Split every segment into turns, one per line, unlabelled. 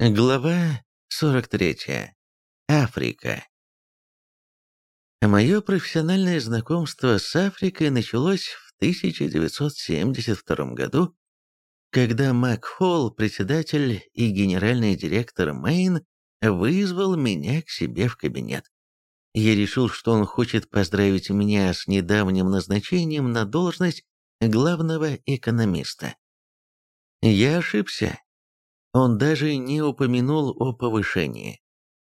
Глава 43. Африка. Мое профессиональное знакомство с Африкой началось в 1972 году, когда Мак Холл, председатель и генеральный директор Мэйн, вызвал меня к себе в кабинет. Я решил, что он хочет поздравить меня с недавним назначением на должность главного экономиста. Я ошибся. Он даже не упомянул о повышении.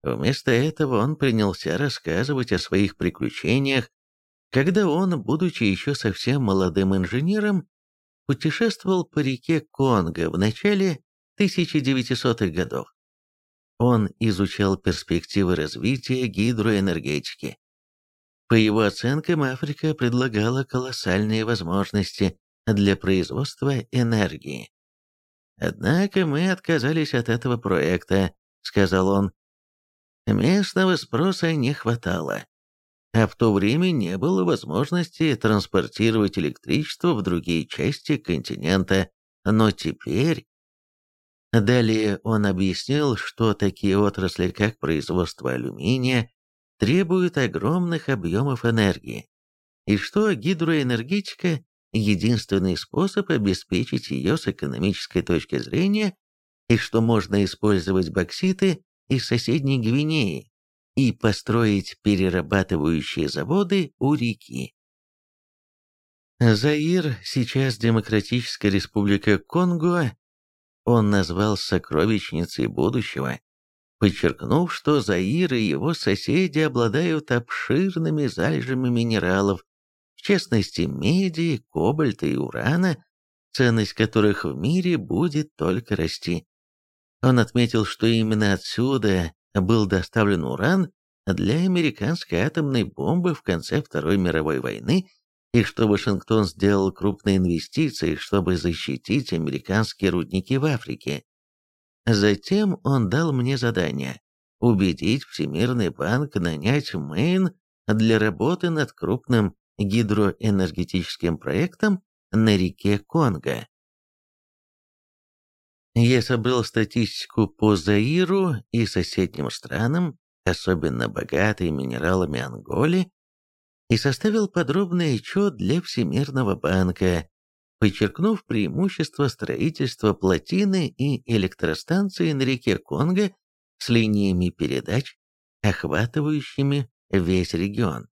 Вместо этого он принялся рассказывать о своих приключениях, когда он, будучи еще совсем молодым инженером, путешествовал по реке Конго в начале 1900-х годов. Он изучал перспективы развития гидроэнергетики. По его оценкам, Африка предлагала колоссальные возможности для производства энергии. «Однако мы отказались от этого проекта», — сказал он. «Местного спроса не хватало, а в то время не было возможности транспортировать электричество в другие части континента, но теперь...» Далее он объяснил, что такие отрасли, как производство алюминия, требуют огромных объемов энергии, и что гидроэнергетика единственный способ обеспечить ее с экономической точки зрения, и что можно использовать бокситы из соседней Гвинеи и построить перерабатывающие заводы у реки. Заир, сейчас Демократическая Республика Конго, он назвал сокровищницей будущего, подчеркнув, что Заир и его соседи обладают обширными залежами минералов, частности меди, кобальта и урана, ценность которых в мире будет только расти. Он отметил, что именно отсюда был доставлен уран для американской атомной бомбы в конце Второй мировой войны и что Вашингтон сделал крупные инвестиции, чтобы защитить американские рудники в Африке. Затем он дал мне задание убедить Всемирный банк нанять Мэйн для работы над крупным гидроэнергетическим проектом на реке Конго. Я собрал статистику по Заиру и соседним странам, особенно богатой минералами Анголи, и составил подробный отчет для Всемирного банка, подчеркнув преимущество строительства плотины и электростанции на реке Конго с линиями передач, охватывающими весь регион.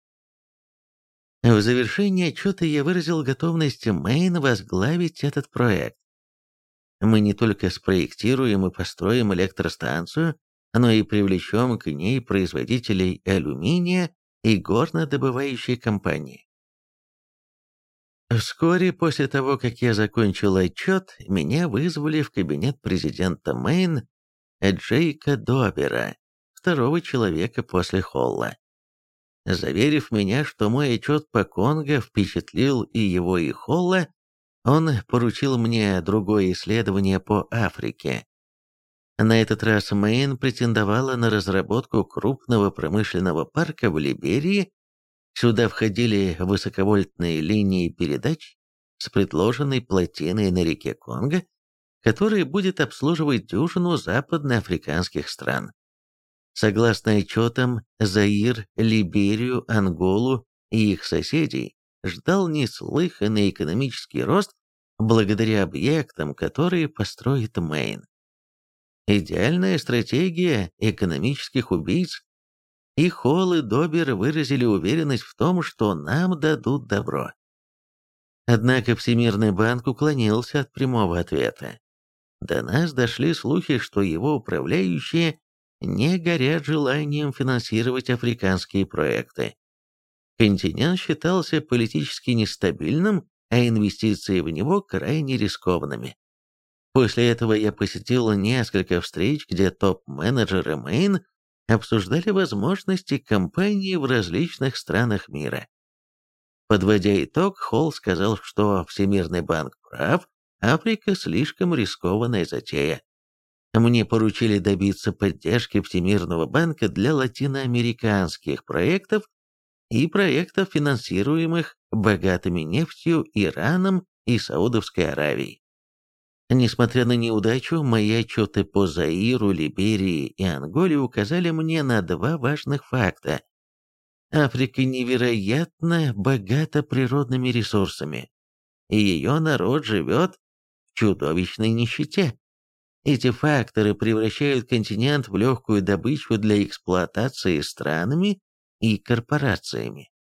В завершении отчета я выразил готовность Мэйн возглавить этот проект. Мы не только спроектируем и построим электростанцию, но и привлечем к ней производителей алюминия и горнодобывающие компании. Вскоре после того, как я закончил отчет, меня вызвали в кабинет президента Мэйн Джейка Добера, второго человека после Холла. Заверив меня, что мой отчет по Конго впечатлил и его, и Холла, он поручил мне другое исследование по Африке. На этот раз Мэйн претендовала на разработку крупного промышленного парка в Либерии. Сюда входили высоковольтные линии передач с предложенной плотиной на реке Конго, которая будет обслуживать дюжину западноафриканских стран. Согласно отчетам, Заир, Либерию, Анголу и их соседей ждал неслыханный экономический рост благодаря объектам, которые построит Мэйн. Идеальная стратегия экономических убийц. И Холл и Добер выразили уверенность в том, что нам дадут добро. Однако Всемирный банк уклонился от прямого ответа. До нас дошли слухи, что его управляющие не горят желанием финансировать африканские проекты. Континент считался политически нестабильным, а инвестиции в него крайне рискованными. После этого я посетил несколько встреч, где топ-менеджеры Мэйн обсуждали возможности компании в различных странах мира. Подводя итог, Холл сказал, что Всемирный банк прав, Африка слишком рискованная затея. Мне поручили добиться поддержки Всемирного банка для латиноамериканских проектов и проектов, финансируемых богатыми нефтью Ираном и Саудовской Аравией. Несмотря на неудачу, мои отчеты по Заиру, Либерии и Анголе указали мне на два важных факта. Африка невероятно богата природными ресурсами, и ее народ живет в чудовищной нищете. Эти факторы превращают континент в легкую добычу для эксплуатации странами и корпорациями.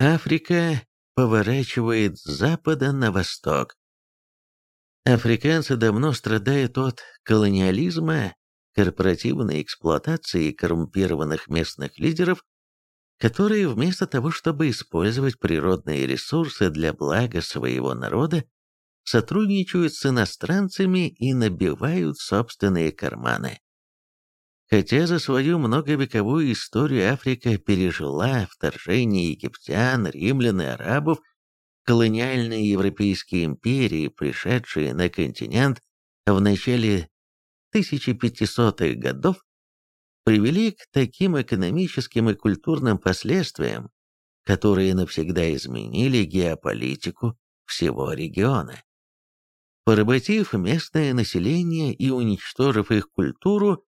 Африка поворачивает с запада на восток. Африканцы давно страдают от колониализма, корпоративной эксплуатации коррумпированных местных лидеров, которые вместо того, чтобы использовать природные ресурсы для блага своего народа, сотрудничают с иностранцами и набивают собственные карманы. Хотя за свою многовековую историю Африка пережила вторжение египтян, римлян и арабов, колониальные европейские империи, пришедшие на континент в начале 1500-х годов, привели к таким экономическим и культурным последствиям, которые навсегда изменили геополитику всего региона. Поработив местное население и уничтожив их культуру,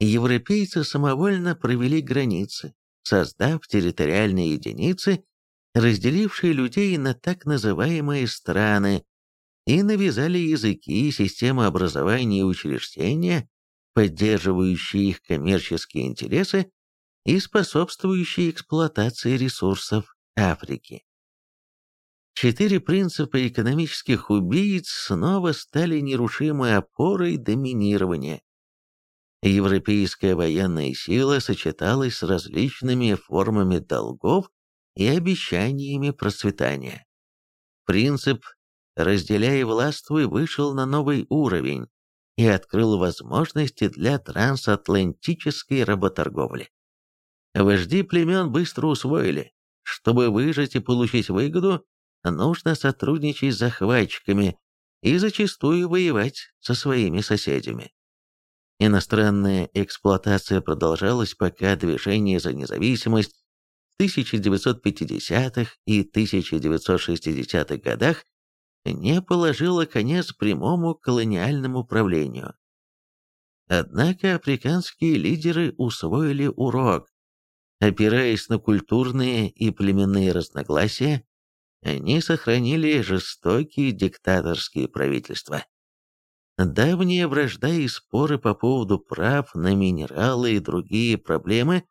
европейцы самовольно провели границы, создав территориальные единицы, разделившие людей на так называемые страны, и навязали языки, систему образования и учреждения, поддерживающие их коммерческие интересы и способствующие эксплуатации ресурсов Африки. Четыре принципа экономических убийц снова стали нерушимой опорой доминирования. Европейская военная сила сочеталась с различными формами долгов и обещаниями процветания. Принцип «разделяй властвуй» вышел на новый уровень и открыл возможности для трансатлантической работорговли. Вожди племен быстро усвоили, чтобы выжить и получить выгоду, нужно сотрудничать с захватчиками и зачастую воевать со своими соседями. Иностранная эксплуатация продолжалась, пока движение за независимость в 1950-х и 1960-х годах не положило конец прямому колониальному правлению. Однако африканские лидеры усвоили урок. Опираясь на культурные и племенные разногласия, они сохранили жестокие диктаторские правительства. Давняя вражда и споры по поводу прав на минералы и другие проблемы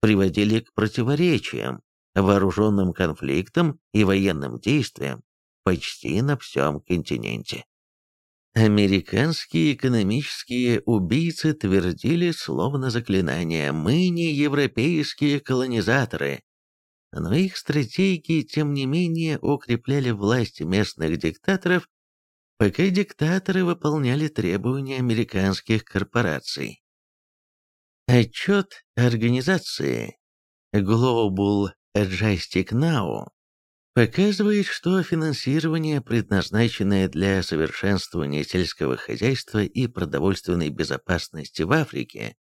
приводили к противоречиям, вооруженным конфликтам и военным действиям почти на всем континенте. Американские экономические убийцы твердили словно заклинание «Мы не европейские колонизаторы», но их стратегии, тем не менее, укрепляли власть местных диктаторов, пока диктаторы выполняли требования американских корпораций. Отчет организации Global Adjustic Now показывает, что финансирование, предназначенное для совершенствования сельского хозяйства и продовольственной безопасности в Африке,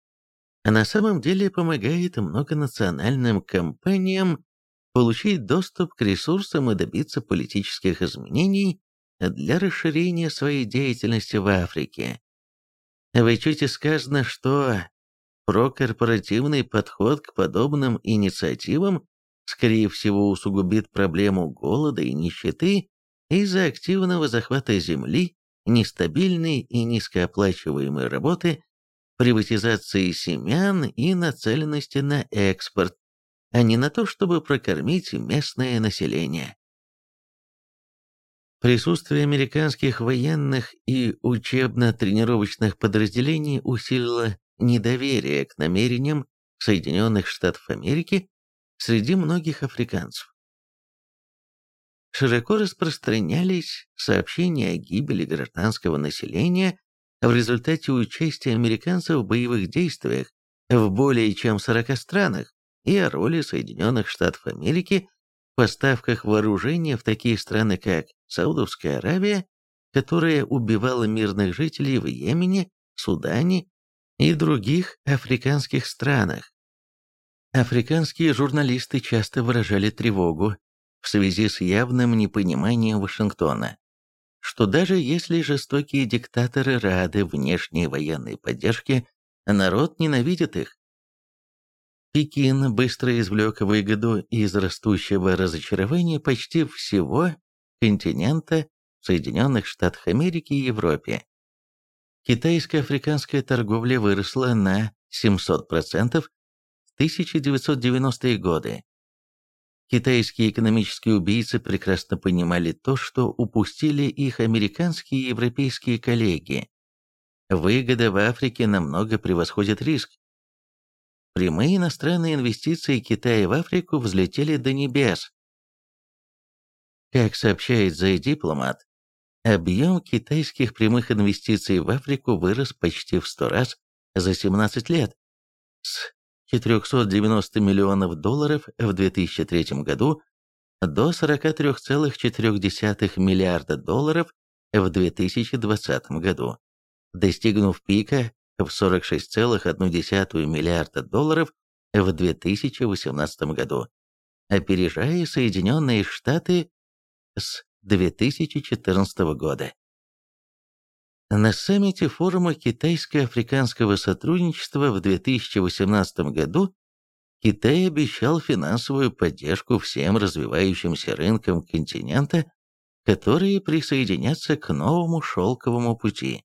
на самом деле помогает многонациональным компаниям получить доступ к ресурсам и добиться политических изменений для расширения своей деятельности в Африке. В отчете сказано, что прокорпоративный подход к подобным инициативам скорее всего усугубит проблему голода и нищеты из-за активного захвата земли, нестабильной и низкооплачиваемой работы, приватизации семян и нацеленности на экспорт, а не на то, чтобы прокормить местное население. Присутствие американских военных и учебно-тренировочных подразделений усилило недоверие к намерениям Соединенных Штатов Америки среди многих африканцев. Широко распространялись сообщения о гибели гражданского населения в результате участия американцев в боевых действиях в более чем 40 странах, и о роли Соединенных Штатов Америки в поставках вооружения в такие страны, как Саудовская Аравия, которая убивала мирных жителей в Йемене, Судане и других африканских странах. Африканские журналисты часто выражали тревогу в связи с явным непониманием Вашингтона. что даже если жестокие диктаторы рады внешней военной поддержке, народ ненавидит их. Пекин быстро извлек выгоду из растущего разочарования почти всего континента Соединенных Штатах Америки и Европе. Китайско-африканская торговля выросла на 700% в 1990-е годы. Китайские экономические убийцы прекрасно понимали то, что упустили их американские и европейские коллеги. Выгода в Африке намного превосходит риск. Прямые иностранные инвестиции Китая в Африку взлетели до небес. Как сообщает The Diplomat, объем китайских прямых инвестиций в Африку вырос почти в 100 раз за 17 лет, с 490 миллионов долларов в 2003 году до 43,4 миллиарда долларов в 2020 году, достигнув пика в 46,1 миллиарда долларов в 2018 году, опережая Соединенные Штаты с 2014 года. На саммите форума китайско-африканского сотрудничества в 2018 году Китай обещал финансовую поддержку всем развивающимся рынкам континента, которые присоединятся к новому шелковому пути.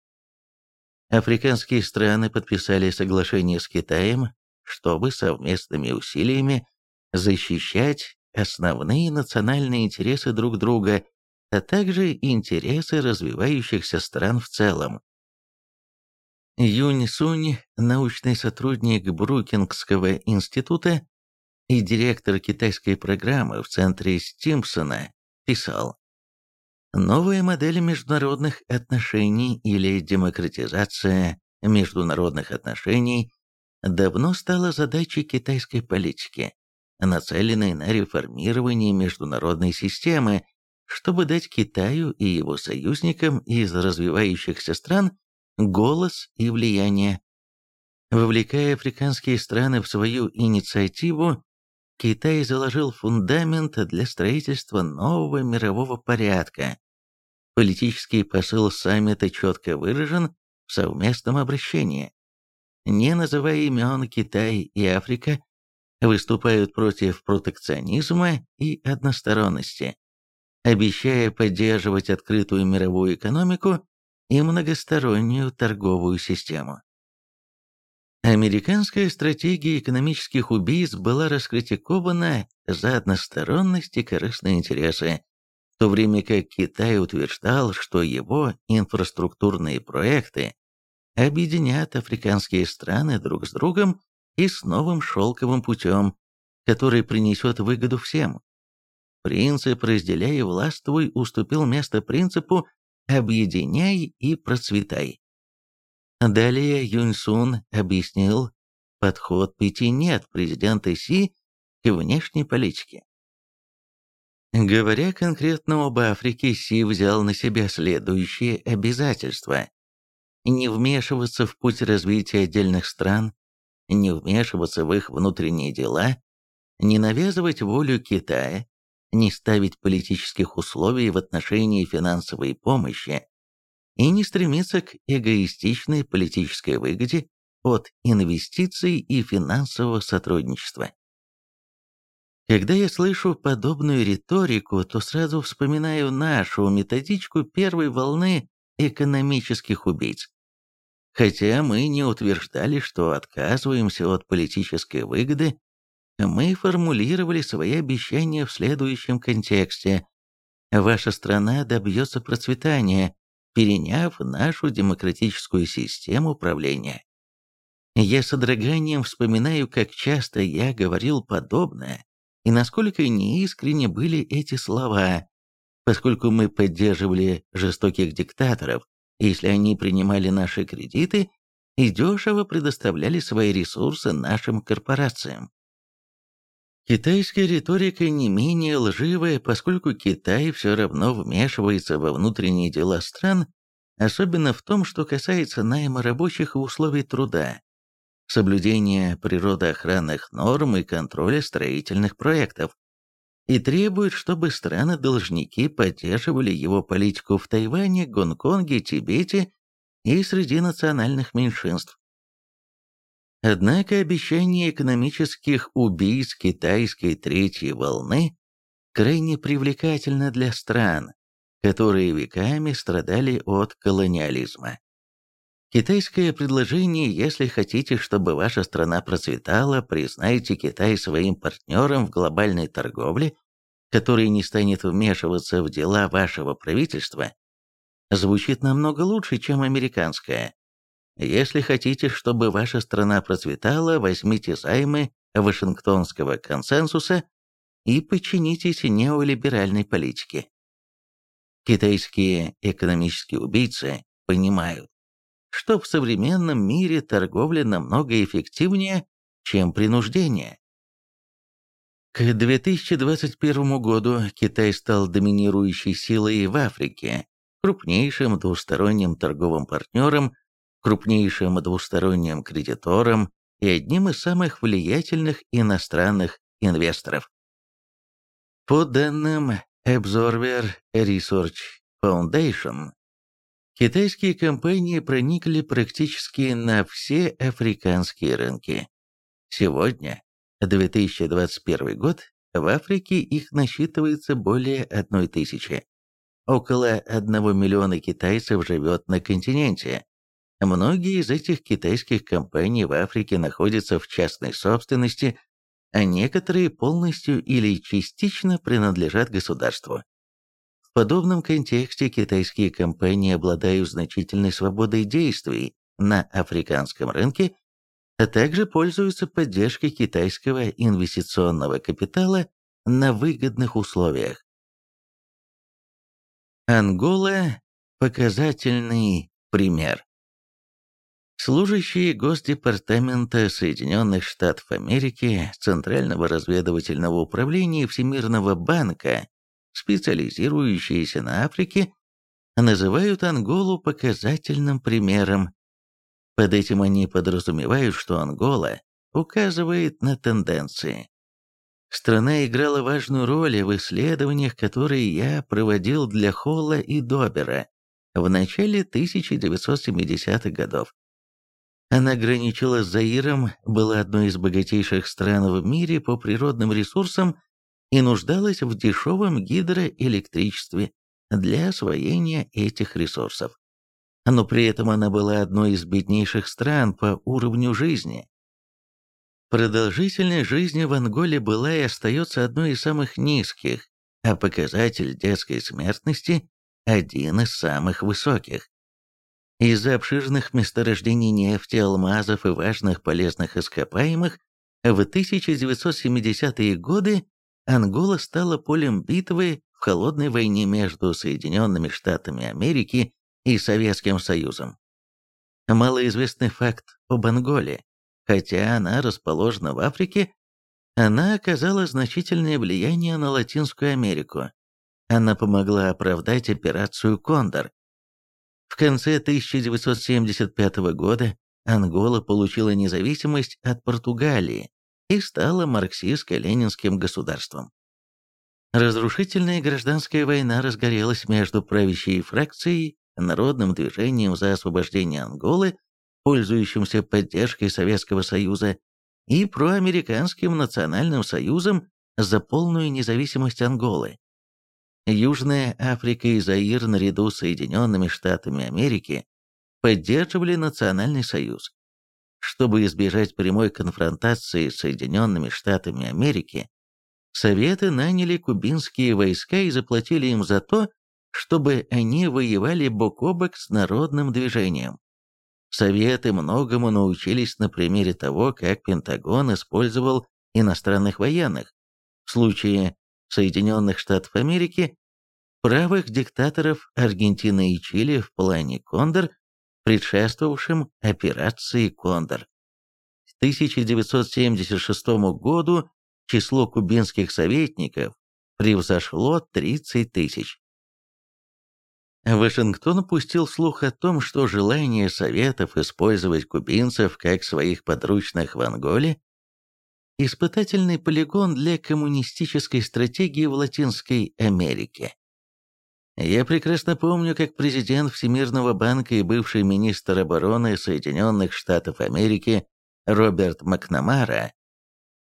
Африканские страны подписали соглашение с Китаем, чтобы совместными усилиями защищать основные национальные интересы друг друга а также интересы развивающихся стран в целом. Юнь Сунь, научный сотрудник Брукингского института и директор китайской программы в центре Стимпсона, писал, «Новая модель международных отношений или демократизация международных отношений давно стала задачей китайской политики, нацеленной на реформирование международной системы чтобы дать Китаю и его союзникам из развивающихся стран голос и влияние. Вовлекая африканские страны в свою инициативу, Китай заложил фундамент для строительства нового мирового порядка. Политический посыл саммита четко выражен в совместном обращении. Не называя имен Китай и Африка, выступают против протекционизма и односторонности обещая поддерживать открытую мировую экономику и многостороннюю торговую систему. Американская стратегия экономических убийств была раскритикована за односторонность и корыстные интересы, в то время как Китай утверждал, что его инфраструктурные проекты объединят африканские страны друг с другом и с новым шелковым путем, который принесет выгоду всем. Принцип «разделяй и властвуй» уступил место принципу «объединяй и процветай». Далее Юнь Сун объяснил подход пяти «нет» президента Си к внешней политике. Говоря конкретно об Африке, Си взял на себя следующие обязательства. Не вмешиваться в путь развития отдельных стран, не вмешиваться в их внутренние дела, не навязывать волю Китая, не ставить политических условий в отношении финансовой помощи и не стремиться к эгоистичной политической выгоде от инвестиций и финансового сотрудничества. Когда я слышу подобную риторику, то сразу вспоминаю нашу методичку первой волны экономических убийц. Хотя мы не утверждали, что отказываемся от политической выгоды мы формулировали свои обещания в следующем контексте. Ваша страна добьется процветания, переняв нашу демократическую систему управления. Я с содроганием вспоминаю, как часто я говорил подобное, и насколько неискренне были эти слова, поскольку мы поддерживали жестоких диктаторов, если они принимали наши кредиты и дешево предоставляли свои ресурсы нашим корпорациям. Китайская риторика не менее лживая, поскольку Китай все равно вмешивается во внутренние дела стран, особенно в том, что касается найма рабочих и условий труда, соблюдения природоохранных норм и контроля строительных проектов. и требует, чтобы страны-должники поддерживали его политику в Тайване, Гонконге, Тибете и среди национальных меньшинств. Однако обещание экономических убийц китайской третьей волны крайне привлекательно для стран, которые веками страдали от колониализма. Китайское предложение «Если хотите, чтобы ваша страна процветала, признайте Китай своим партнером в глобальной торговле, который не станет вмешиваться в дела вашего правительства», звучит намного лучше, чем американское. Если хотите, чтобы ваша страна процветала, возьмите займы Вашингтонского консенсуса и подчинитесь неолиберальной политике. Китайские экономические убийцы понимают, что в современном мире торговля намного эффективнее, чем принуждение. К 2021 году Китай стал доминирующей силой в Африке, крупнейшим двусторонним торговым партнером, крупнейшим двусторонним кредитором и одним из самых влиятельных иностранных инвесторов. По данным Observer Research Foundation, Китайские компании проникли практически на все африканские рынки. Сегодня, 2021 год, в Африке их насчитывается более одной тысячи. Около 1 миллиона китайцев живет на континенте. Многие из этих китайских компаний в Африке находятся в частной собственности, а некоторые полностью или частично принадлежат государству подобном контексте китайские компании обладают значительной свободой действий на африканском рынке, а также пользуются поддержкой китайского инвестиционного капитала на выгодных условиях. Ангола – показательный пример. Служащие Госдепартамента Соединенных Штатов Америки, Центрального разведывательного управления Всемирного банка специализирующиеся на Африке, называют Анголу показательным примером. Под этим они подразумевают, что Ангола указывает на тенденции. Страна играла важную роль в исследованиях, которые я проводил для Холла и Добера в начале 1970-х годов. Она граничила с Заиром, была одной из богатейших стран в мире по природным ресурсам и нуждалась в дешевом гидроэлектричестве для освоения этих ресурсов. Но при этом она была одной из беднейших стран по уровню жизни. Продолжительность жизни в Анголе была и остается одной из самых низких, а показатель детской смертности – один из самых высоких. Из-за обширных месторождений нефти, алмазов и важных полезных ископаемых в 1970-е годы Ангола стала полем битвы в холодной войне между Соединенными Штатами Америки и Советским Союзом. Малоизвестный факт об Анголе. Хотя она расположена в Африке, она оказала значительное влияние на Латинскую Америку. Она помогла оправдать операцию «Кондор». В конце 1975 года Ангола получила независимость от Португалии, и стала марксистско-ленинским государством. Разрушительная гражданская война разгорелась между правящей фракцией, народным движением за освобождение Анголы, пользующимся поддержкой Советского Союза, и проамериканским национальным союзом за полную независимость Анголы. Южная Африка и Заир наряду с Соединенными Штатами Америки поддерживали Национальный союз, чтобы избежать прямой конфронтации с Соединенными Штатами Америки, Советы наняли кубинские войска и заплатили им за то, чтобы они воевали бок о бок с народным движением. Советы многому научились на примере того, как Пентагон использовал иностранных военных. В случае Соединенных Штатов Америки правых диктаторов Аргентины и Чили в плане «Кондор» предшествовавшим операции «Кондор». К 1976 году число кубинских советников превзошло 30 тысяч. Вашингтон пустил слух о том, что желание Советов использовать кубинцев как своих подручных в Анголе испытательный полигон для коммунистической стратегии в Латинской Америке. Я прекрасно помню, как президент Всемирного банка и бывший министр обороны Соединенных Штатов Америки Роберт Макнамара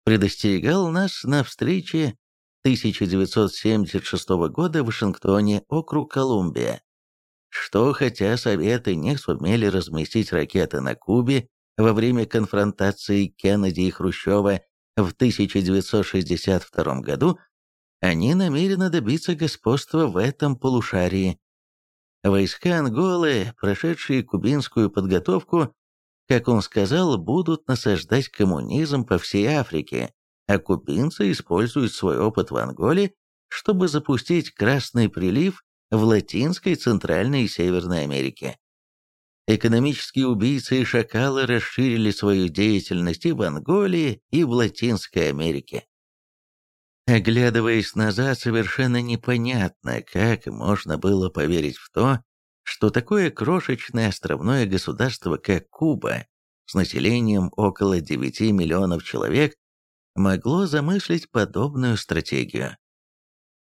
предостерегал нас на встрече 1976 года в Вашингтоне, округ Колумбия, что хотя Советы не сумели разместить ракеты на Кубе во время конфронтации Кеннеди и Хрущева в 1962 году, они намерены добиться господства в этом полушарии. Войска Анголы, прошедшие кубинскую подготовку, как он сказал, будут насаждать коммунизм по всей Африке, а кубинцы используют свой опыт в Анголе, чтобы запустить красный прилив в Латинской, Центральной и Северной Америке. Экономические убийцы и шакалы расширили свою деятельность и в Анголе, и в Латинской Америке. Оглядываясь назад, совершенно непонятно, как можно было поверить в то, что такое крошечное островное государство, как Куба, с населением около 9 миллионов человек, могло замыслить подобную стратегию.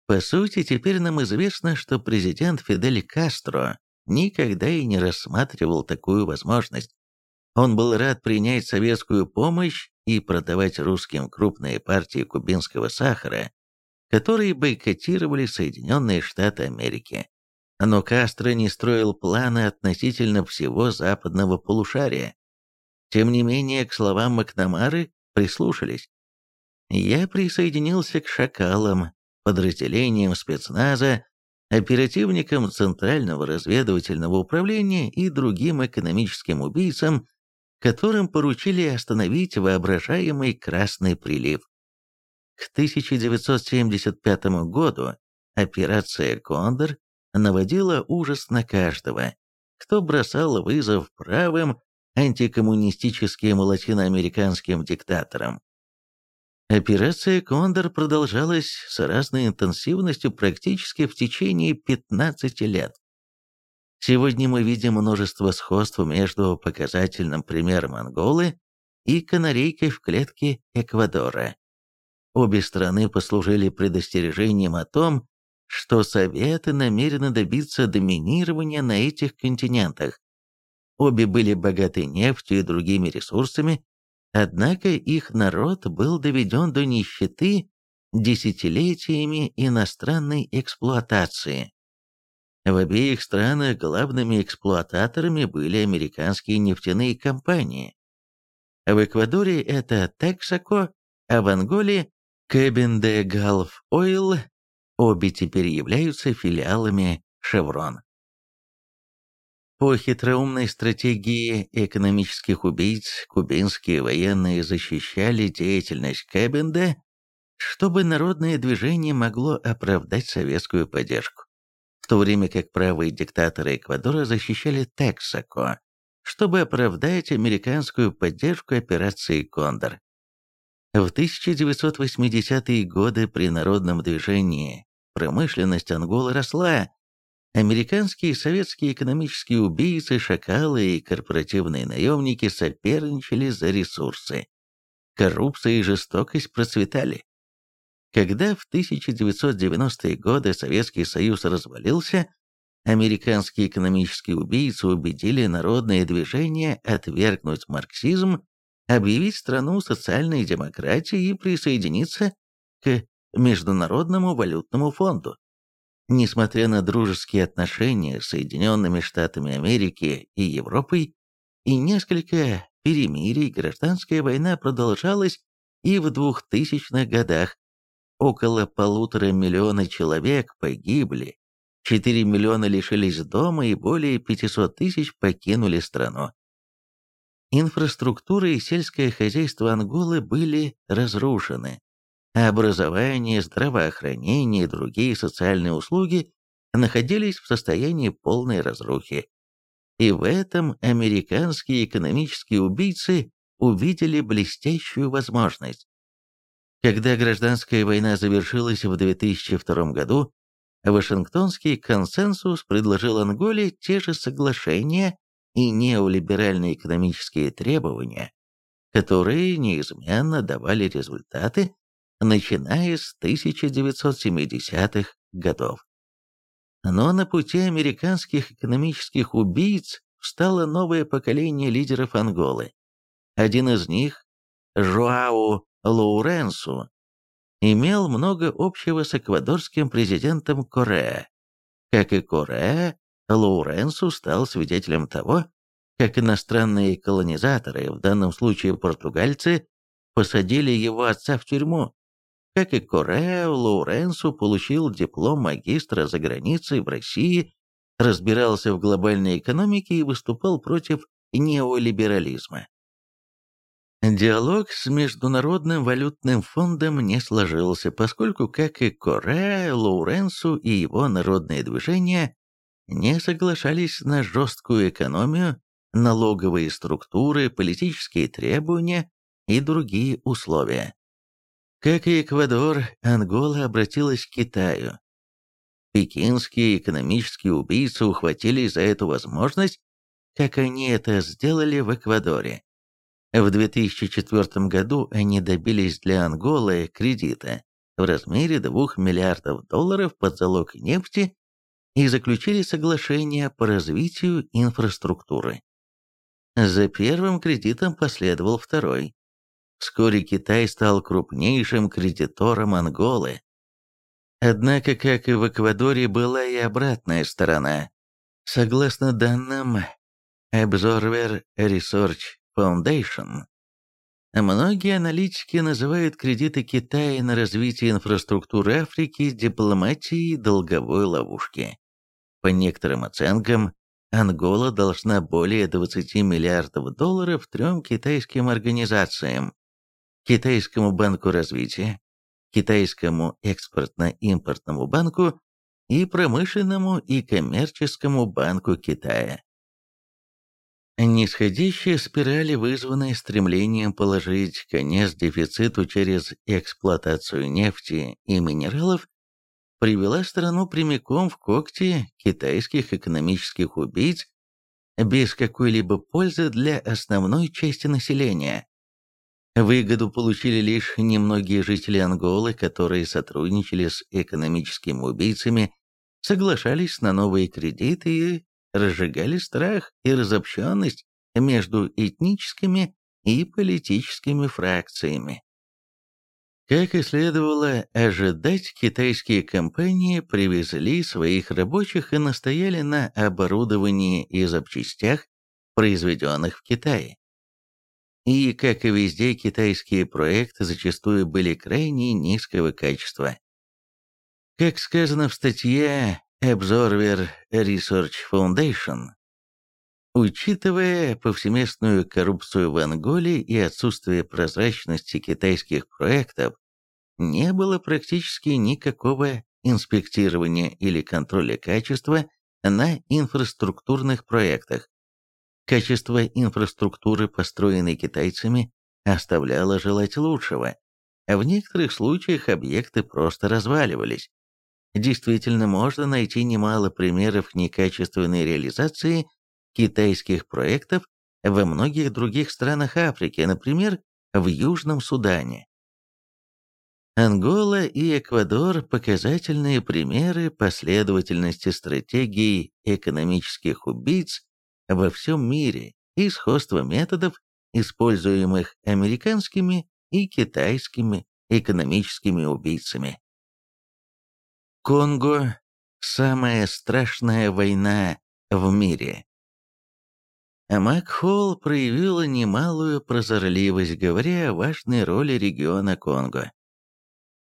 По сути, теперь нам известно, что президент Фидель Кастро никогда и не рассматривал такую возможность. Он был рад принять советскую помощь и продавать русским крупные партии кубинского сахара, которые бойкотировали Соединенные Штаты Америки. Но Кастро не строил планы относительно всего западного полушария. Тем не менее, к словам Макнамары прислушались. Я присоединился к «Шакалам», подразделениям спецназа, оперативникам Центрального разведывательного управления и другим экономическим убийцам, которым поручили остановить воображаемый Красный прилив. К 1975 году операция «Кондор» наводила ужас на каждого, кто бросал вызов правым антикоммунистическим латиноамериканским диктаторам. Операция «Кондор» продолжалась с разной интенсивностью практически в течение 15 лет. Сегодня мы видим множество сходств между показательным примером Анголы и канарейкой в клетке Эквадора. Обе страны послужили предостережением о том, что Советы намерены добиться доминирования на этих континентах. Обе были богаты нефтью и другими ресурсами, Однако их народ был доведен до нищеты десятилетиями иностранной эксплуатации. В обеих странах главными эксплуататорами были американские нефтяные компании. В Эквадоре это Texaco, а в Анголе de Gulf Oil, обе теперь являются филиалами Chevron. По хитроумной стратегии экономических убийц кубинские военные защищали деятельность Кэббенда, чтобы народное движение могло оправдать советскую поддержку, в то время как правые диктаторы Эквадора защищали Тексако, чтобы оправдать американскую поддержку операции «Кондор». В 1980-е годы при народном движении промышленность Анголы росла, Американские и советские экономические убийцы, шакалы и корпоративные наемники соперничали за ресурсы. Коррупция и жестокость процветали. Когда в 1990-е годы Советский Союз развалился, американские экономические убийцы убедили народное движение отвергнуть марксизм, объявить страну социальной демократией и присоединиться к Международному валютному фонду. Несмотря на дружеские отношения с Соединенными Штатами Америки и Европой и несколько перемирий, гражданская война продолжалась и в 2000-х годах. Около полутора миллиона человек погибли, 4 миллиона лишились дома и более 500 тысяч покинули страну. Инфраструктура и сельское хозяйство Анголы были разрушены а образование, здравоохранение и другие социальные услуги находились в состоянии полной разрухи. И в этом американские экономические убийцы увидели блестящую возможность. Когда гражданская война завершилась в 2002 году, Вашингтонский консенсус предложил Анголе те же соглашения и неолиберальные экономические требования, которые неизменно давали результаты, начиная с 1970-х годов. Но на пути американских экономических убийц встало новое поколение лидеров Анголы. Один из них, Жоао Лоуренсу, имел много общего с эквадорским президентом Корея. Как и Корея, Лоуренсу стал свидетелем того, как иностранные колонизаторы, в данном случае португальцы, посадили его отца в тюрьму. Как и Корея, Лоуренсу получил диплом магистра за границей в России, разбирался в глобальной экономике и выступал против неолиберализма. Диалог с Международным валютным фондом не сложился, поскольку, как и Корея, Лоуренсу и его народные движения не соглашались на жесткую экономию, налоговые структуры, политические требования и другие условия. Как и Эквадор, Ангола обратилась к Китаю. Пекинские экономические убийцы ухватились за эту возможность, как они это сделали в Эквадоре. В 2004 году они добились для Анголы кредита в размере 2 миллиардов долларов под залог нефти и заключили соглашение по развитию инфраструктуры. За первым кредитом последовал второй. Вскоре Китай стал крупнейшим кредитором Анголы. Однако, как и в Эквадоре, была и обратная сторона. Согласно данным Observer Research Foundation, многие аналитики называют кредиты Китая на развитие инфраструктуры Африки дипломатией долговой ловушки. По некоторым оценкам, Ангола должна более 20 миллиардов долларов трем китайским организациям. Китайскому банку развития, Китайскому экспортно-импортному банку и Промышленному и коммерческому банку Китая. Нисходящая спираль, вызванная стремлением положить конец дефициту через эксплуатацию нефти и минералов, привела страну прямиком в когти китайских экономических убийц без какой-либо пользы для основной части населения. Выгоду получили лишь немногие жители Анголы, которые сотрудничали с экономическими убийцами, соглашались на новые кредиты и разжигали страх и разобщенность между этническими и политическими фракциями. Как и следовало ожидать, китайские компании привезли своих рабочих и настояли на оборудовании и запчастях, произведенных в Китае. И, как и везде, китайские проекты зачастую были крайне низкого качества. Как сказано в статье Observer Research Foundation, Учитывая повсеместную коррупцию в Анголе и отсутствие прозрачности китайских проектов, не было практически никакого инспектирования или контроля качества на инфраструктурных проектах. Качество инфраструктуры, построенной китайцами, оставляло желать лучшего. В некоторых случаях объекты просто разваливались. Действительно, можно найти немало примеров некачественной реализации китайских проектов во многих других странах Африки, например, в Южном Судане. Ангола и Эквадор – показательные примеры последовательности стратегий экономических убийц во всем мире и сходства методов, используемых американскими и китайскими экономическими убийцами. Конго – самая страшная война в мире. Макхолл проявила немалую прозорливость, говоря о важной роли региона Конго.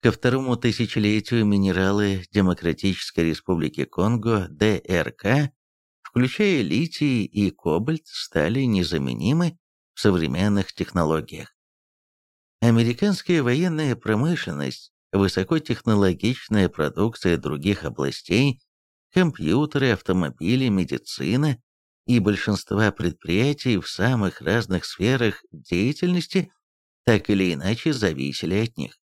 Ко второму тысячелетию минералы Демократической Республики Конго, ДРК, включая литий и кобальт, стали незаменимы в современных технологиях. Американская военная промышленность, высокотехнологичная продукция других областей, компьютеры, автомобили, медицина и большинства предприятий в самых разных сферах деятельности так или иначе зависели от них.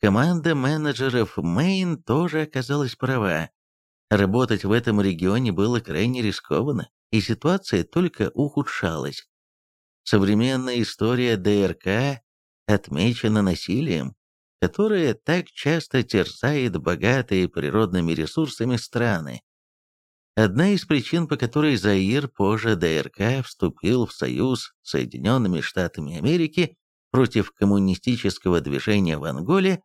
Команда менеджеров Мэйн тоже оказалась права. Работать в этом регионе было крайне рискованно, и ситуация только ухудшалась. Современная история ДРК отмечена насилием, которое так часто терзает богатые природными ресурсами страны. Одна из причин, по которой Заир позже ДРК вступил в союз с Соединенными Штатами Америки против коммунистического движения в Анголе,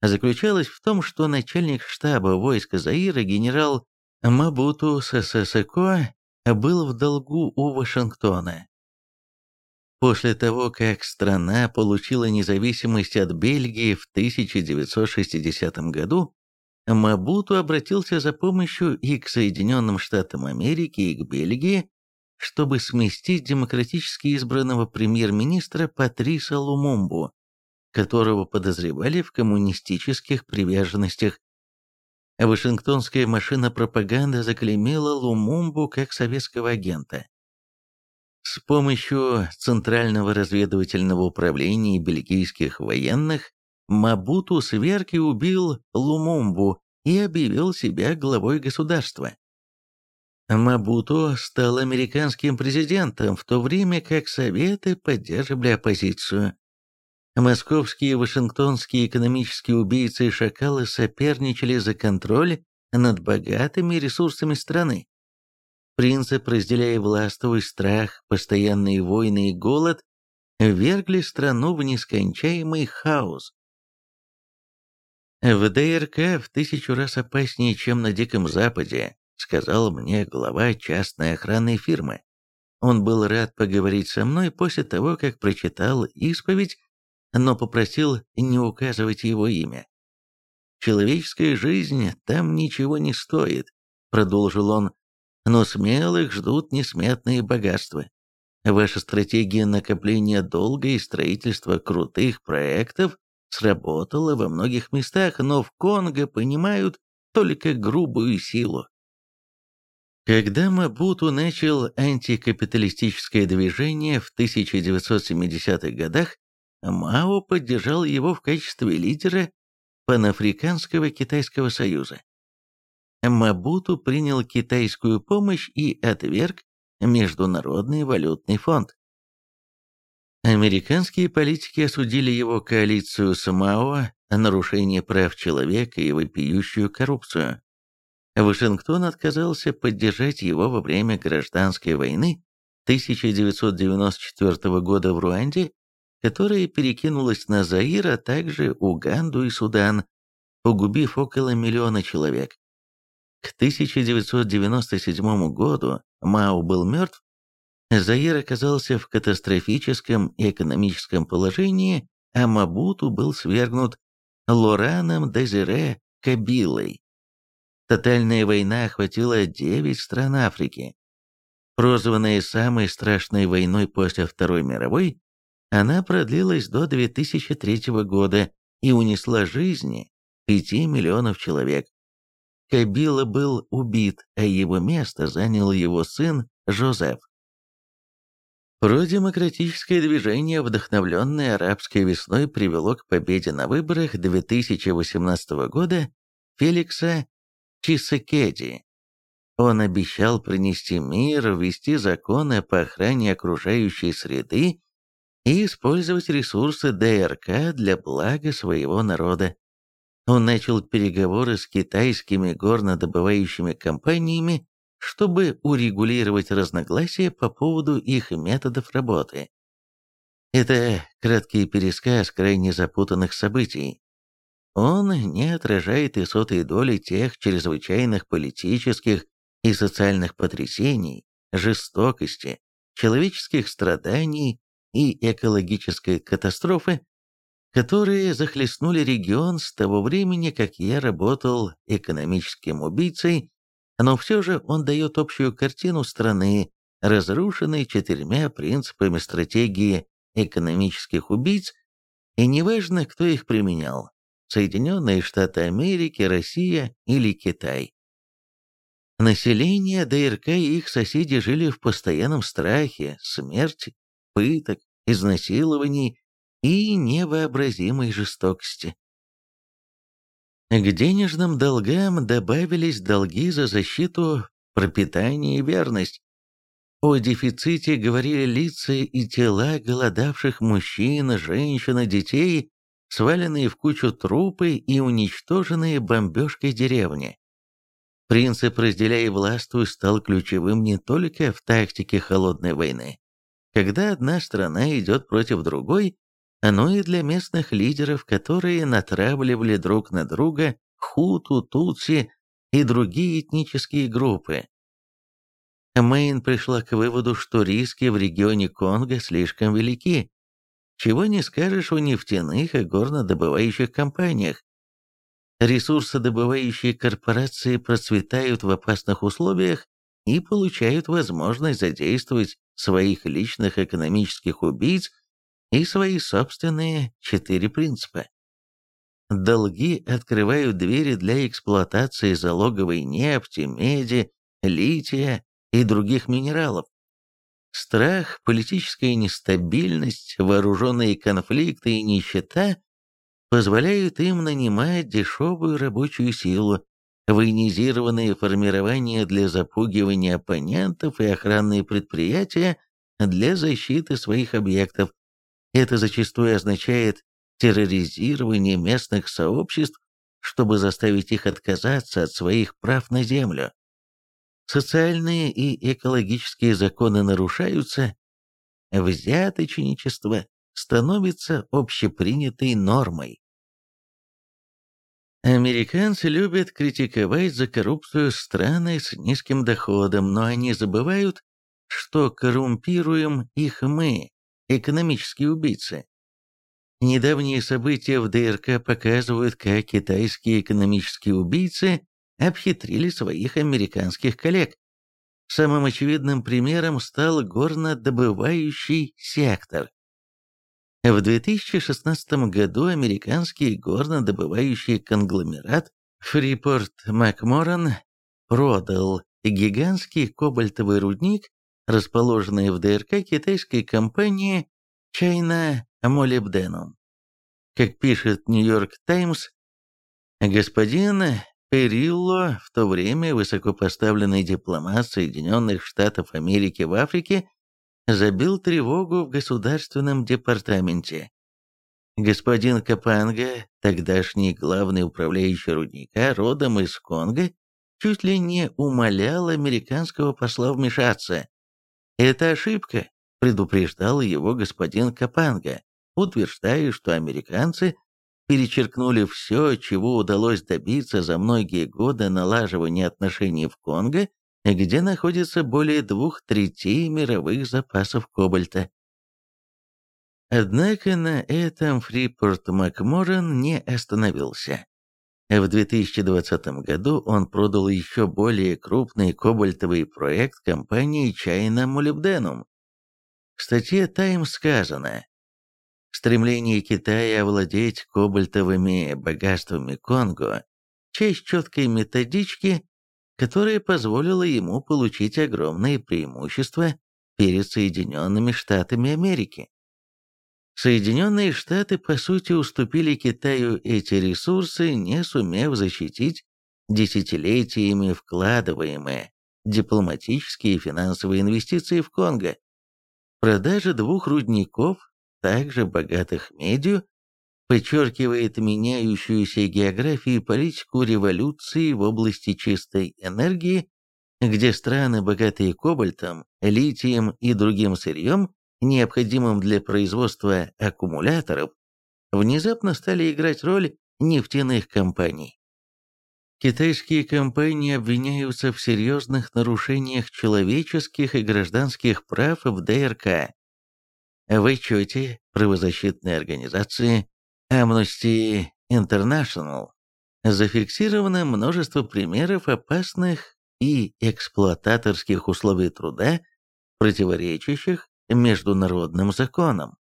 заключалась в том, что начальник штаба войска Заира генерал Мабуту Сесесеко был в долгу у Вашингтона. После того, как страна получила независимость от Бельгии в 1960 году, Мабуту обратился за помощью и к Соединенным Штатам Америки, и к Бельгии, чтобы сместить демократически избранного премьер-министра Патриса Лумумбу, которого подозревали в коммунистических приверженностях. Вашингтонская машина пропаганды заклеймила Лумумбу как советского агента. С помощью Центрального разведывательного управления бельгийских военных Мабуту сверки убил Лумумбу и объявил себя главой государства. Мабуту стал американским президентом, в то время как Советы поддерживали оппозицию. Московские и вашингтонские экономические убийцы и шакалы соперничали за контроль над богатыми ресурсами страны. Принцип «разделяя властвуй страх, постоянные войны и голод» ввергли страну в нескончаемый хаос. В ДРК в тысячу раз опаснее, чем на Диком Западе, сказал мне глава частной охранной фирмы. Он был рад поговорить со мной после того, как прочитал исповедь, но попросил не указывать его имя. «Человеческая жизнь там ничего не стоит», — продолжил он, — «но смелых ждут несметные богатства. Ваша стратегия накопления долга и строительства крутых проектов сработало во многих местах, но в Конго понимают только грубую силу. Когда Мабуту начал антикапиталистическое движение в 1970-х годах, Мао поддержал его в качестве лидера Панафриканского Китайского Союза. Мабуту принял китайскую помощь и отверг Международный валютный фонд. Американские политики осудили его коалицию с Мао, нарушение прав человека и вопиющую коррупцию. Вашингтон отказался поддержать его во время гражданской войны 1994 года в Руанде, которая перекинулась на Заир, а также Уганду и Судан, погубив около миллиона человек. К 1997 году Мао был мертв, Заир оказался в катастрофическом экономическом положении, а Мабуту был свергнут Лораном Дезире Кабилой. Тотальная война охватила 9 стран Африки. Прозванная самой страшной войной после Второй мировой, она продлилась до 2003 года и унесла жизни 5 миллионов человек. Кабила был убит, а его место занял его сын Жозеф. Продемократическое движение, вдохновленное арабской весной, привело к победе на выборах 2018 года Феликса Чисекеди. Он обещал принести мир, ввести законы по охране окружающей среды и использовать ресурсы ДРК для блага своего народа. Он начал переговоры с китайскими горнодобывающими компаниями чтобы урегулировать разногласия по поводу их методов работы. Это краткий пересказ крайне запутанных событий. Он не отражает и сотой доли тех чрезвычайных политических и социальных потрясений, жестокости, человеческих страданий и экологической катастрофы, которые захлестнули регион с того времени, как я работал экономическим убийцей но все же он дает общую картину страны, разрушенной четырьмя принципами стратегии экономических убийц, и неважно, кто их применял – Соединенные Штаты Америки, Россия или Китай. Население ДРК и их соседи жили в постоянном страхе смерти, пыток, изнасилований и невообразимой жестокости. К денежным долгам добавились долги за защиту, пропитание и верность. О дефиците говорили лица и тела голодавших мужчин, женщин и детей, сваленные в кучу трупы и уничтоженные бомбежкой деревни. Принцип «разделяй властвуй» стал ключевым не только в тактике холодной войны, когда одна страна идет против другой, но и для местных лидеров, которые натравливали друг на друга хуту, тутси и другие этнические группы. Мэйн пришла к выводу, что риски в регионе Конго слишком велики, чего не скажешь о нефтяных и горнодобывающих компаниях. Ресурсодобывающие корпорации процветают в опасных условиях и получают возможность задействовать своих личных экономических убийц и свои собственные четыре принципа. Долги открывают двери для эксплуатации залоговой нефти, меди, лития и других минералов. Страх, политическая нестабильность, вооруженные конфликты и нищета позволяют им нанимать дешевую рабочую силу, военизированные формирования для запугивания оппонентов и охранные предприятия для защиты своих объектов. Это зачастую означает терроризирование местных сообществ, чтобы заставить их отказаться от своих прав на землю. Социальные и экологические законы нарушаются, взяточничество становится общепринятой нормой. Американцы любят критиковать за коррупцию страны с низким доходом, но они забывают, что коррумпируем их мы, экономические убийцы. Недавние события в ДРК показывают, как китайские экономические убийцы обхитрили своих американских коллег. Самым очевидным примером стал горнодобывающий сектор. В 2016 году американский горнодобывающий конгломерат Freeport McMoran продал гигантский кобальтовый рудник, расположенный в ДРК китайской компании China Molybdenum. Как пишет Нью-Йорк Таймс, господин Перилло, в то время высокопоставленный дипломат Соединенных Штатов Америки в Африке, забил тревогу в Государственном департаменте. Господин Капанга, тогдашний главный управляющий рудника, родом из Конго, чуть ли не умолял американского посла вмешаться. «Это ошибка», — предупреждал его господин Капанга, утверждая, что американцы перечеркнули все, чего удалось добиться за многие годы налаживания отношений в Конго где находится более двух третей мировых запасов кобальта. Однако на этом Фрипорт Макморан не остановился. В 2020 году он продал еще более крупный кобальтовый проект компании China Molybdenum. В статье Times сказано, стремление Китая овладеть кобальтовыми богатствами Конго, часть четкой методички которая позволила ему получить огромные преимущества перед Соединенными Штатами Америки. Соединенные Штаты, по сути, уступили Китаю эти ресурсы, не сумев защитить десятилетиями вкладываемые дипломатические и финансовые инвестиции в Конго. Продажа двух рудников, также богатых медью, подчеркивает меняющуюся географию и политику революции в области чистой энергии, где страны, богатые кобальтом, литием и другим сырьем, необходимым для производства аккумуляторов, внезапно стали играть роль нефтяных компаний. Китайские компании обвиняются в серьезных нарушениях человеческих и гражданских прав в ДРК. В отчете правозащитной организации Amnesty International зафиксировано множество примеров опасных и эксплуататорских условий труда, противоречащих международным законам.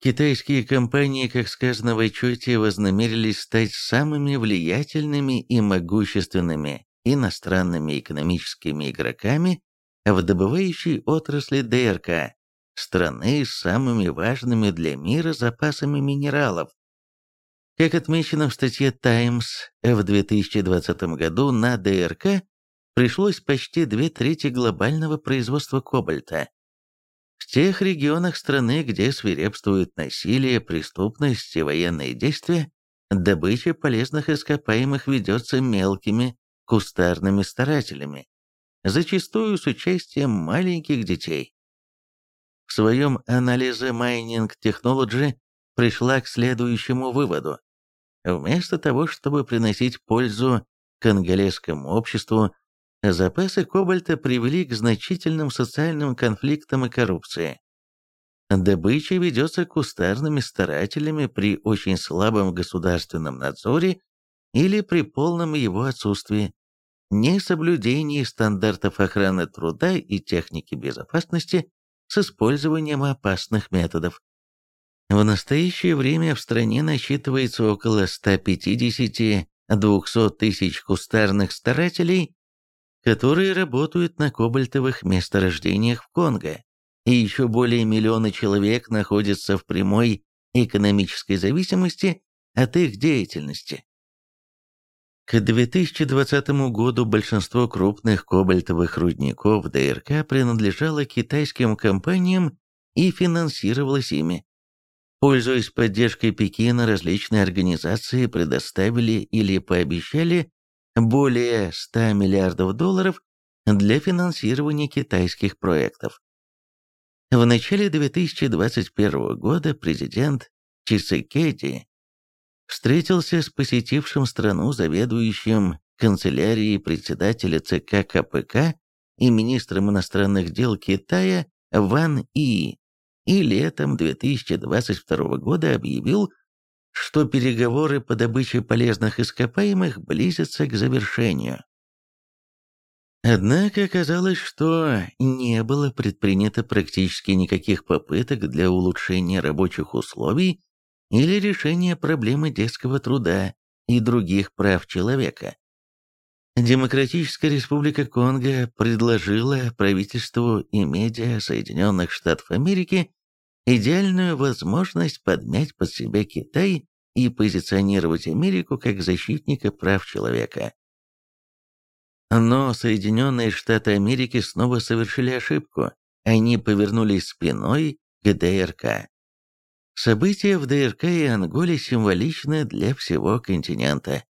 Китайские компании, как сказано в отчете, вознамерились стать самыми влиятельными и могущественными иностранными экономическими игроками в добывающей отрасли ДРК, страны с самыми важными для мира запасами минералов. Как отмечено в статье Times, в 2020 году на ДРК пришлось почти две трети глобального производства кобальта. В тех регионах страны, где свирепствует насилие, преступность и военные действия, добыча полезных ископаемых ведется мелкими кустарными старателями, зачастую с участием маленьких детей. В своем анализе Mining Technology пришла к следующему выводу. Вместо того, чтобы приносить пользу конголезскому обществу, запасы кобальта привели к значительным социальным конфликтам и коррупции. Добыча ведется кустарными старателями при очень слабом государственном надзоре или при полном его отсутствии, несоблюдении стандартов охраны труда и техники безопасности с использованием опасных методов. В настоящее время в стране насчитывается около 150-200 тысяч кустарных старателей, которые работают на кобальтовых месторождениях в Конго, и еще более миллиона человек находятся в прямой экономической зависимости от их деятельности. К 2020 году большинство крупных кобальтовых рудников ДРК принадлежало китайским компаниям и финансировалось ими. Пользуясь поддержкой Пекина, различные организации предоставили или пообещали более 100 миллиардов долларов для финансирования китайских проектов. В начале 2021 года президент Чисекеди встретился с посетившим страну заведующим канцелярией председателя ЦК КПК и министром иностранных дел Китая Ван И и летом 2022 года объявил, что переговоры по добыче полезных ископаемых близятся к завершению. Однако оказалось, что не было предпринято практически никаких попыток для улучшения рабочих условий или решения проблемы детского труда и других прав человека. Демократическая республика Конго предложила правительству и медиа Соединенных Штатов Америки идеальную возможность подмять под себя Китай и позиционировать Америку как защитника прав человека. Но Соединенные Штаты Америки снова совершили ошибку. Они повернулись спиной к ДРК. События в ДРК и Анголе символичны для всего континента.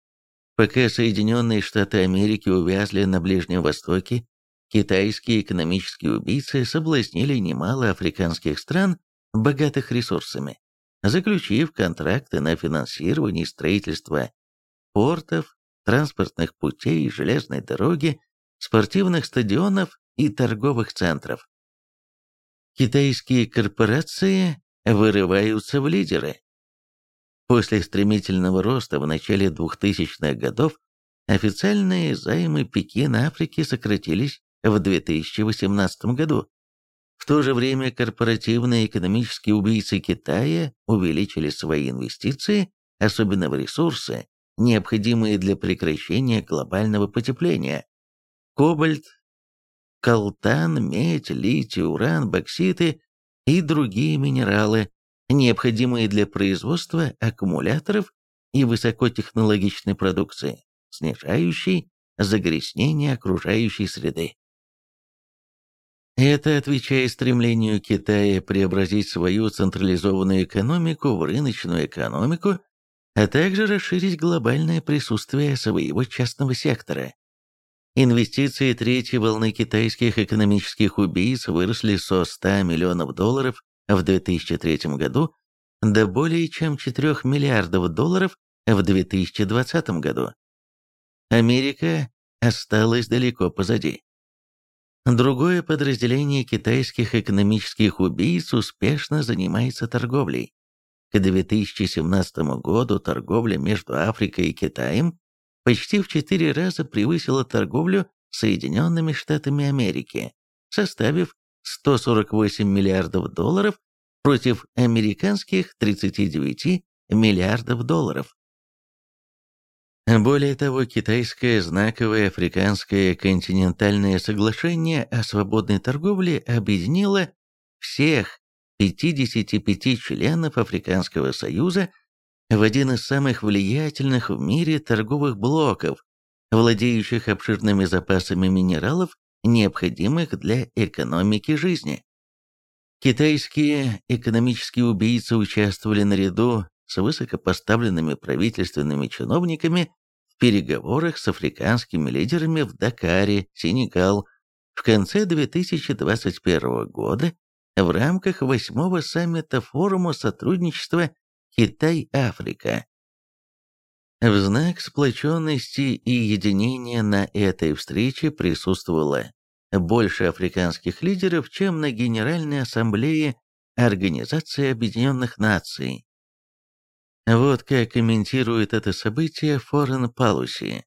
Пока Соединенные Штаты Америки увязли на Ближнем Востоке, китайские экономические убийцы соблазнили немало африканских стран богатых ресурсами, заключив контракты на финансирование строительства портов, транспортных путей, железной дороги, спортивных стадионов и торговых центров. Китайские корпорации вырываются в лидеры. После стремительного роста в начале 2000-х годов официальные займы Пекина Африки сократились в 2018 году то же время корпоративные экономические убийцы Китая увеличили свои инвестиции, особенно в ресурсы, необходимые для прекращения глобального потепления. Кобальт, колтан, медь, литий, уран, бокситы и другие минералы, необходимые для производства аккумуляторов и высокотехнологичной продукции, снижающей загрязнение окружающей среды. Это отвечает стремлению Китая преобразить свою централизованную экономику в рыночную экономику, а также расширить глобальное присутствие своего частного сектора. Инвестиции третьей волны китайских экономических убийц выросли со 100 миллионов долларов в 2003 году до более чем 4 миллиардов долларов в 2020 году. Америка осталась далеко позади. Другое подразделение китайских экономических убийц успешно занимается торговлей. К 2017 году торговля между Африкой и Китаем почти в четыре раза превысила торговлю Соединенными Штатами Америки, составив 148 миллиардов долларов против американских 39 миллиардов долларов. Более того, китайское знаковое африканское континентальное соглашение о свободной торговле объединило всех 55 членов Африканского союза в один из самых влиятельных в мире торговых блоков владеющих обширными запасами минералов, необходимых для экономики жизни. Китайские экономические убийцы участвовали наряду с высокопоставленными правительственными чиновниками в переговорах с африканскими лидерами в Дакаре, Сенегал, в конце 2021 года в рамках восьмого саммита форума сотрудничества Китай-Африка. В знак сплоченности и единения на этой встрече присутствовало больше африканских лидеров, чем на Генеральной Ассамблее Организации Объединенных Наций. Вот как комментирует это событие Foreign Policy.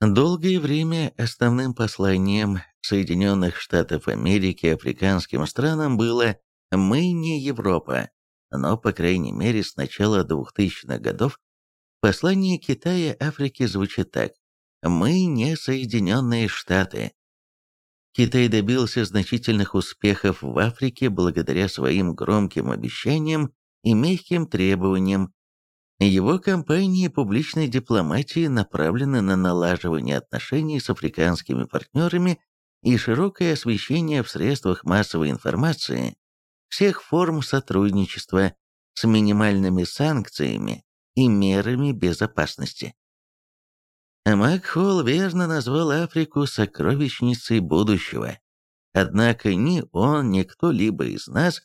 Долгое время основным посланием Соединенных Штатов Америки африканским странам было «Мы не Европа», но, по крайней мере, с начала 2000-х годов послание Китая Африке звучит так «Мы не Соединенные Штаты». Китай добился значительных успехов в Африке благодаря своим громким обещаниям и мягким требованиям. Его кампании публичной дипломатии направлены на налаживание отношений с африканскими партнерами и широкое освещение в средствах массовой информации всех форм сотрудничества с минимальными санкциями и мерами безопасности. Макхолл верно назвал Африку сокровищницей будущего. Однако ни он, ни кто-либо из нас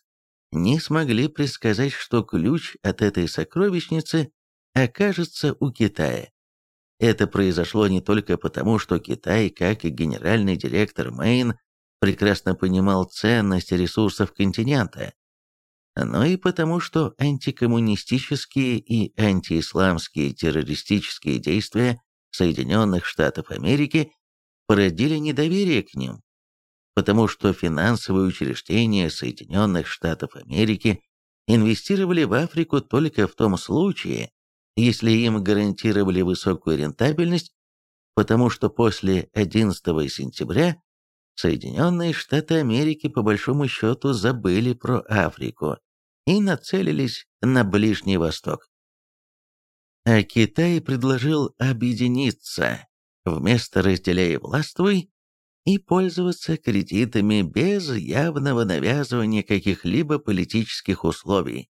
не смогли предсказать, что ключ от этой сокровищницы окажется у Китая. Это произошло не только потому, что Китай, как и генеральный директор Мэйн, прекрасно понимал ценность ресурсов континента, но и потому, что антикоммунистические и антиисламские террористические действия Соединенных Штатов Америки породили недоверие к ним, потому что финансовые учреждения Соединенных Штатов Америки инвестировали в Африку только в том случае, если им гарантировали высокую рентабельность, потому что после 11 сентября Соединенные Штаты Америки по большому счету забыли про Африку и нацелились на Ближний Восток. А Китай предложил объединиться, вместо разделяя властвуй, и пользоваться кредитами без явного навязывания каких-либо политических условий.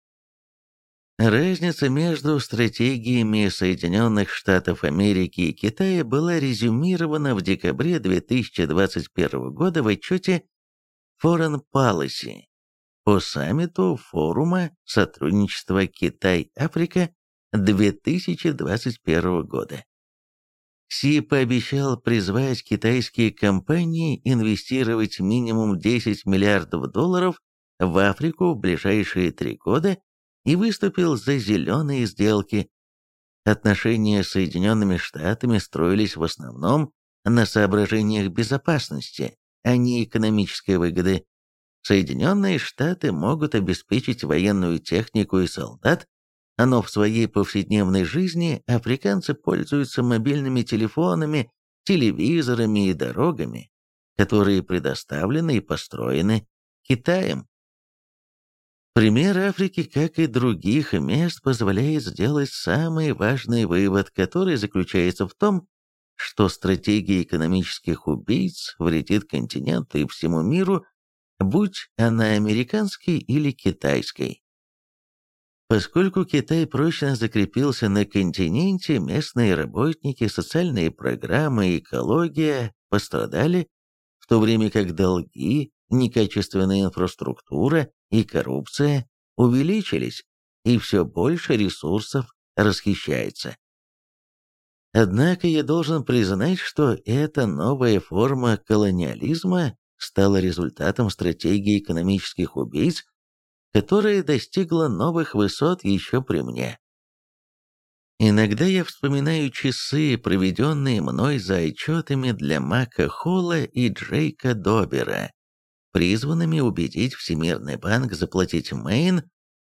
Разница между стратегиями Соединенных Штатов Америки и Китая была резюмирована в декабре 2021 года в отчете Foreign Policy по саммиту форума сотрудничества Китай-Африка 2021 года. Си пообещал призвать китайские компании инвестировать минимум 10 миллиардов долларов в Африку в ближайшие три года и выступил за зеленые сделки. Отношения с Соединенными Штатами строились в основном на соображениях безопасности, а не экономической выгоды. Соединенные Штаты могут обеспечить военную технику и солдат, но в своей повседневной жизни африканцы пользуются мобильными телефонами, телевизорами и дорогами, которые предоставлены и построены Китаем. Пример Африки, как и других мест, позволяет сделать самый важный вывод, который заключается в том, что стратегия экономических убийц вредит континенту и всему миру, будь она американской или китайской. Поскольку Китай прочно закрепился на континенте, местные работники, социальные программы и экология пострадали, в то время как долги, некачественная инфраструктура и коррупция увеличились, и все больше ресурсов расхищается. Однако я должен признать, что эта новая форма колониализма стала результатом стратегии экономических убийц, которая достигла новых высот еще при мне. Иногда я вспоминаю часы, проведенные мной за отчетами для Мака Холла и Джейка Добера, призванными убедить Всемирный банк заплатить Мэйн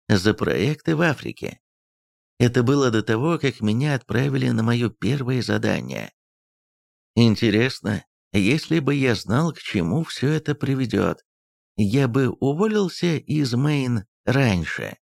за проекты в Африке. Это было до того, как меня отправили на мое первое задание. Интересно, если бы я знал, к чему все это приведет, я бы уволился из Мэйн раньше.